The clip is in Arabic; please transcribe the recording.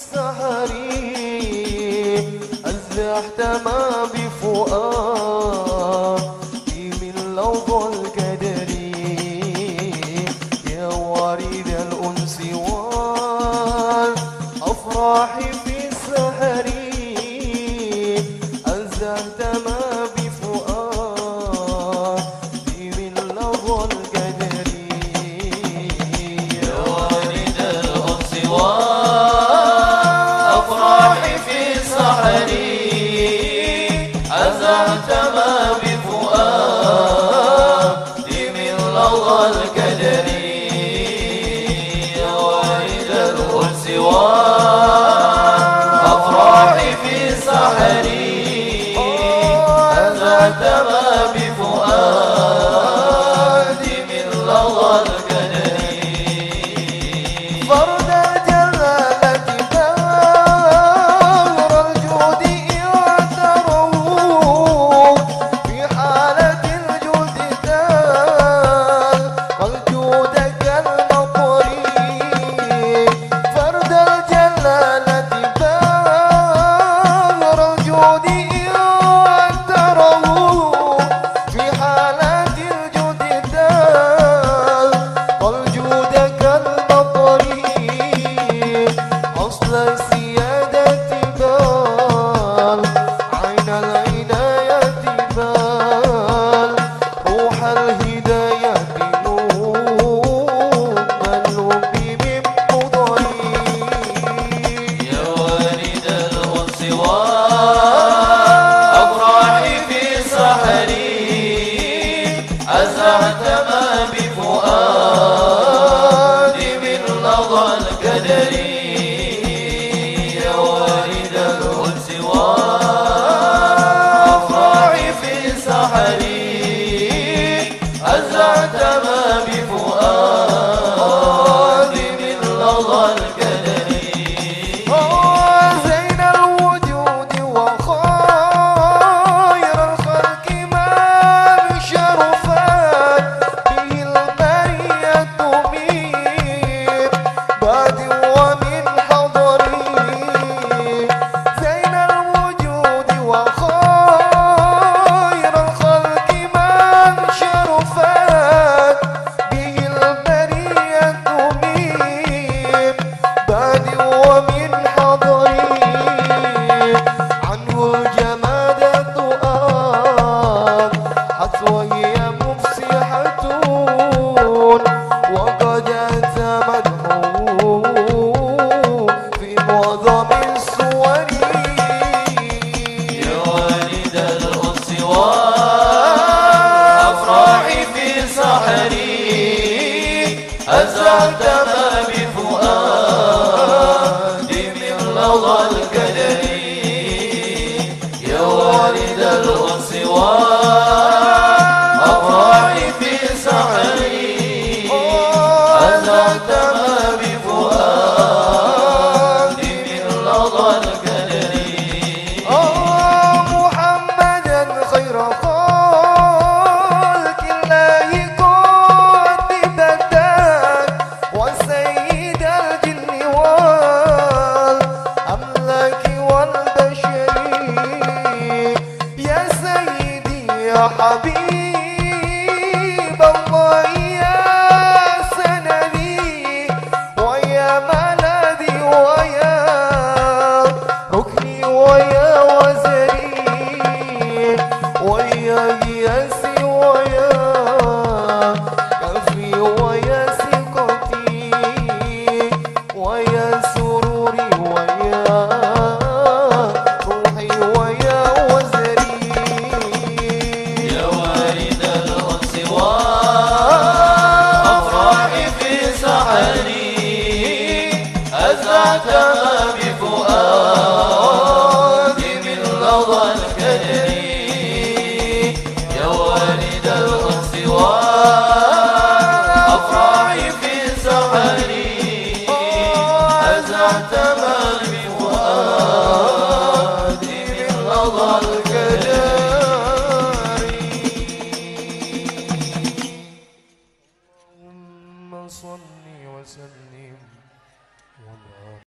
السهر أزلحت ما بفؤادي من لوض الكدر يا وريد الأنس والأفراح في السهر أزلحت ما بحري هذا تبقى Santa. تعتبى بفؤادي من لظى الكدر يا والد الأنس والأفراح في سحري. أنا اعتبى بفؤادي من لظى الكدر محمدا خير ويسر